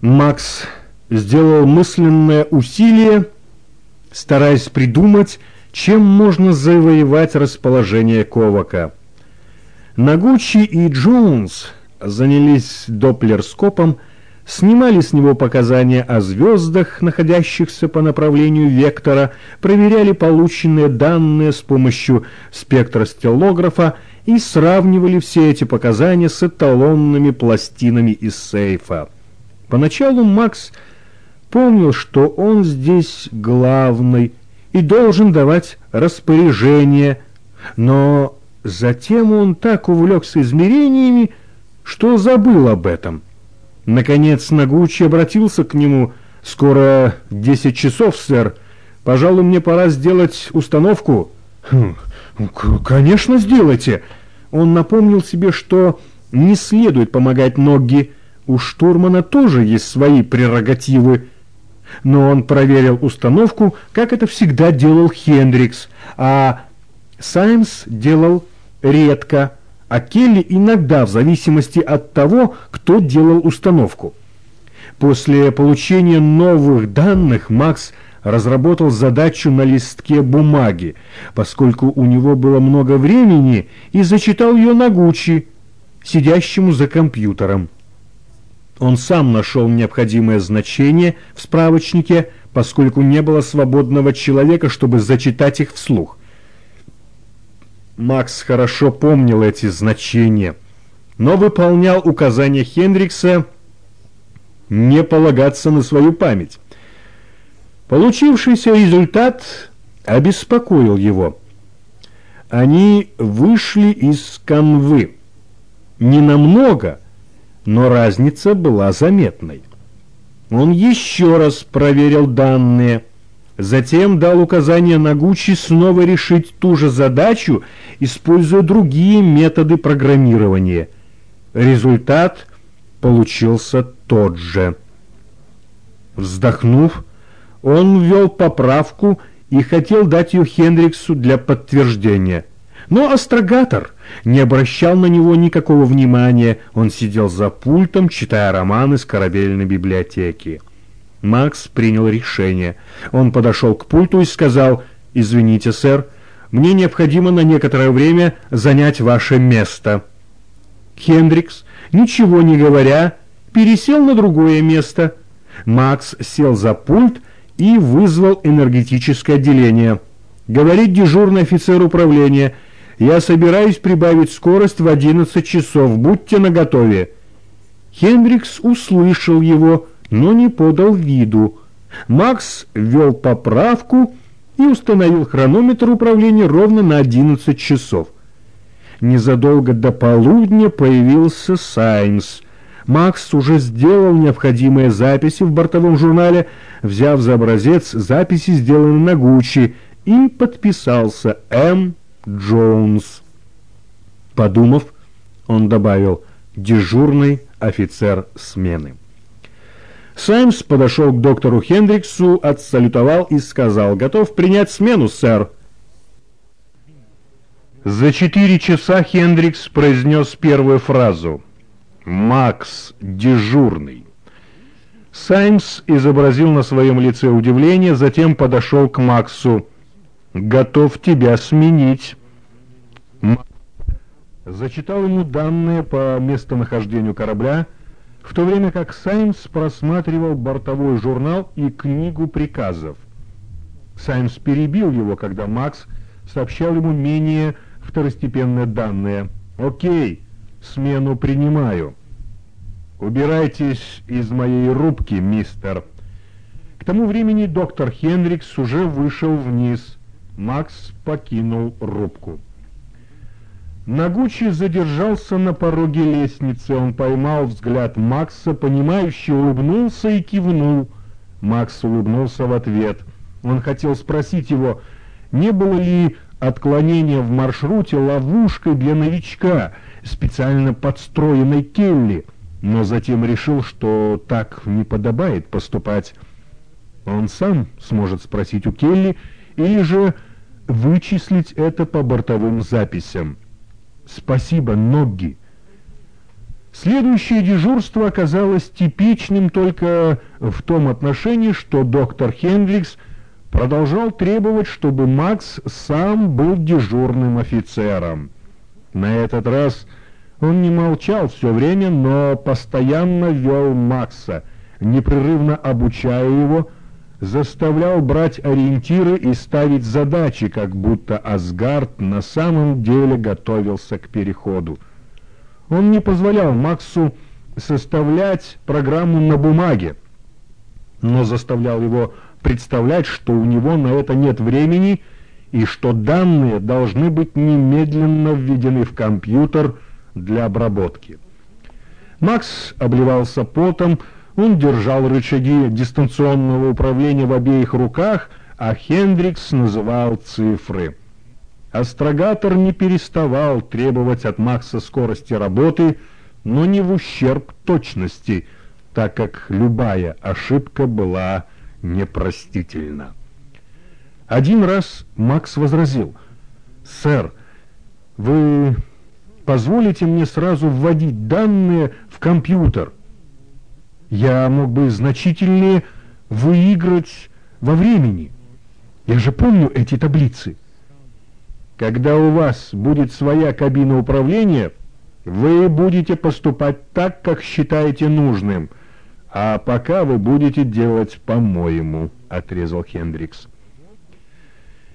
Макс сделал мысленное усилие, стараясь придумать, чем можно завоевать расположение Ковака. Нагучи и Джонс занялись доплерскопом, снимали с него показания о звездах, находящихся по направлению вектора, проверяли полученные данные с помощью спектростелографа и сравнивали все эти показания с эталонными пластинами из сейфа. Поначалу Макс помнил, что он здесь главный и должен давать распоряжение, но затем он так увлекся измерениями, что забыл об этом. Наконец Нагучи обратился к нему. «Скоро десять часов, сэр. Пожалуй, мне пора сделать установку». «Хм, «Конечно, сделайте». Он напомнил себе, что не следует помогать Ногги. У штурмана тоже есть свои прерогативы. Но он проверил установку, как это всегда делал Хендрикс, а Саймс делал редко, а Келли иногда в зависимости от того, кто делал установку. После получения новых данных Макс разработал задачу на листке бумаги, поскольку у него было много времени, и зачитал ее на Гуччи, сидящему за компьютером. Он сам нашел необходимое значение в справочнике, поскольку не было свободного человека, чтобы зачитать их вслух. Макс хорошо помнил эти значения, но выполнял указания Хендрикса не полагаться на свою память. Получившийся результат обеспокоил его. Они вышли из канвы. Не намного, но разница была заметной. Он еще раз проверил данные, затем дал указание Нагучи снова решить ту же задачу, используя другие методы программирования. Результат получился тот же. Вздохнув, он ввел поправку и хотел дать ее Хендриксу для подтверждения. Но астрогатор не обращал на него никакого внимания. Он сидел за пультом, читая роман из корабельной библиотеки. Макс принял решение. Он подошел к пульту и сказал, «Извините, сэр, мне необходимо на некоторое время занять ваше место». Хендрикс, ничего не говоря, пересел на другое место. Макс сел за пульт и вызвал энергетическое отделение. Говорит дежурный офицер управления. «Я собираюсь прибавить скорость в 11 часов. Будьте наготове». Хендрикс услышал его, но не подал виду. Макс ввел поправку и установил хронометр управления ровно на 11 часов. Незадолго до полудня появился Сайнс – Макс уже сделал необходимые записи в бортовом журнале, взяв за образец записи, сделанные на Гуччи, и подписался М. Джонс. Подумав, он добавил «дежурный офицер смены». Саймс подошел к доктору Хендриксу, отсалютовал и сказал «Готов принять смену, сэр». За четыре часа Хендрикс произнес первую фразу – Макс дежурный. Саймс изобразил на своем лице удивление, затем подошел к Максу. «Готов тебя сменить». Зачитал ему данные по местонахождению корабля, в то время как Саймс просматривал бортовой журнал и книгу приказов. Саймс перебил его, когда Макс сообщал ему менее второстепенные данные. «Окей, смену принимаю». «Убирайтесь из моей рубки, мистер». К тому времени доктор Хендрикс уже вышел вниз. Макс покинул рубку. Нагучи задержался на пороге лестницы. Он поймал взгляд Макса, понимающе улыбнулся и кивнул. Макс улыбнулся в ответ. Он хотел спросить его, не было ли отклонение в маршруте ловушкой для новичка, специально подстроенной Келли — но затем решил, что так не подобает поступать. Он сам сможет спросить у Келли или же вычислить это по бортовым записям. «Спасибо, Ногги!» Следующее дежурство оказалось типичным только в том отношении, что доктор Хендрикс продолжал требовать, чтобы Макс сам был дежурным офицером. На этот раз он не молчал все время, но постоянно вел Макса, непрерывно обучая его, заставлял брать ориентиры и ставить задачи, как будто Асгард на самом деле готовился к переходу. Он не позволял Максу составлять программу на бумаге, но заставлял его представлять, что у него на это нет времени и что данные должны быть немедленно введены в компьютер для обработки. Макс обливался потом, он держал рычаги дистанционного управления в обеих руках, а Хендрикс называл цифры. Астрогатор не переставал требовать от Макса скорости работы, но не в ущерб точности, так как любая ошибка была непростительна. Один раз Макс возразил, «Сэр, вы позволите мне сразу вводить данные в компьютер? Я мог бы значительнее выиграть во времени. Я же помню эти таблицы». Когда у вас будет своя кабина управления, вы будете поступать так, как считаете нужным, а пока вы будете делать по-моему, отрезал Хендрикс.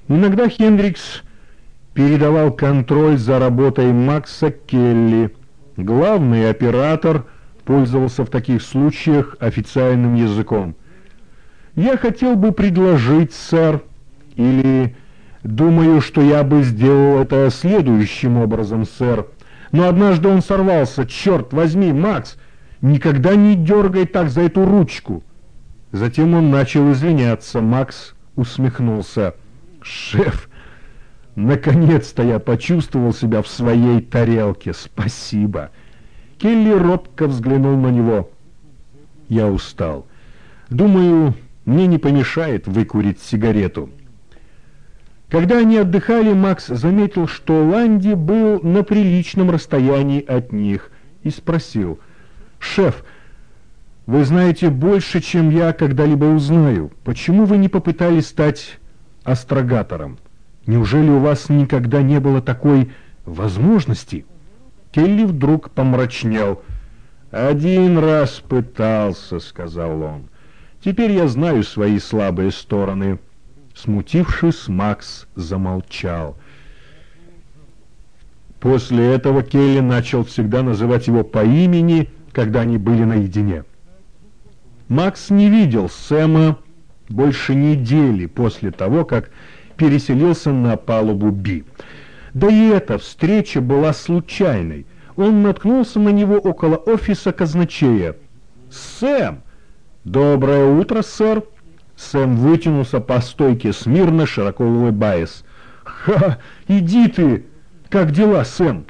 Иногда Хендрикс передавал контроль за работой Макса Келли. Главный оператор пользовался в таких случаях официальным языком. «Я хотел бы предложить, сэр, или Думаю, что я бы сделал это следующим образом, сэр. Но однажды он сорвался. Черт возьми, Макс, никогда не дергай так за эту ручку. Затем он начал извиняться. Макс усмехнулся. Шеф, наконец-то я почувствовал себя в своей тарелке. Спасибо. Келли робко взглянул на него. Я устал. Думаю, мне не помешает выкурить сигарету. Когда они отдыхали, Макс заметил, что Ланди был на приличном расстоянии от них, и спросил, «Шеф, вы знаете больше, чем я когда-либо узнаю. Почему вы не попытались стать астрогатором? Неужели у вас никогда не было такой возможности?» Келли вдруг помрачнел. «Один раз пытался», — сказал он. «Теперь я знаю свои слабые стороны». Смутившись, Макс замолчал. После этого Келли начал всегда называть его по имени, когда они были наедине. Макс не видел Сэма больше недели после того, как переселился на палубу Би. Да и эта встреча была случайной. Он наткнулся на него около офиса казначея. «Сэм! Доброе утро, сэр!» Сэм вытянулся по стойке смирно, широко улыбаясь. «Ха! Иди ты! Как дела, Сэм?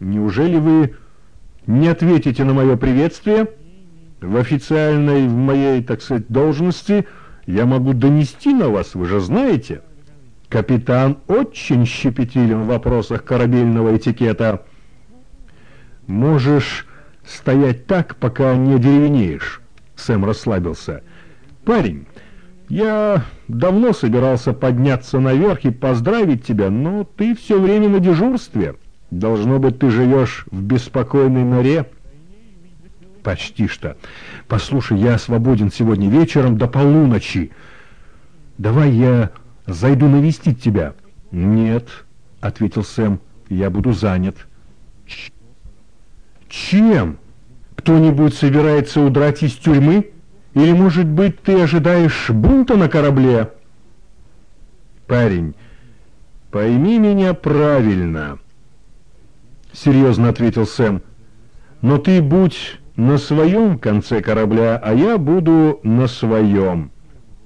Неужели вы не ответите на мое приветствие? В официальной, в моей, так сказать, должности я могу донести на вас, вы же знаете. Капитан очень щепетилен в вопросах корабельного этикета. Можешь стоять так, пока не деревенеешь». Сэм расслабился. «Парень, я давно собирался подняться наверх и поздравить тебя, но ты все время на дежурстве. Должно быть, ты живешь в беспокойной норе. Почти что. Послушай, я свободен сегодня вечером до полуночи. Давай я зайду навестить тебя. Нет, ответил Сэм, я буду занят. Чем? Кто-нибудь собирается удрать из тюрьмы? Или, может быть, ты ожидаешь бунта на корабле? Парень, пойми меня правильно, серьезно ответил Сэм. Но ты будь на своем конце корабля, а я буду на своем.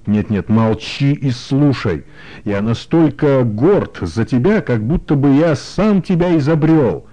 Нет-нет, молчи и слушай. Я настолько горд за тебя, как будто бы я сам тебя изобрел.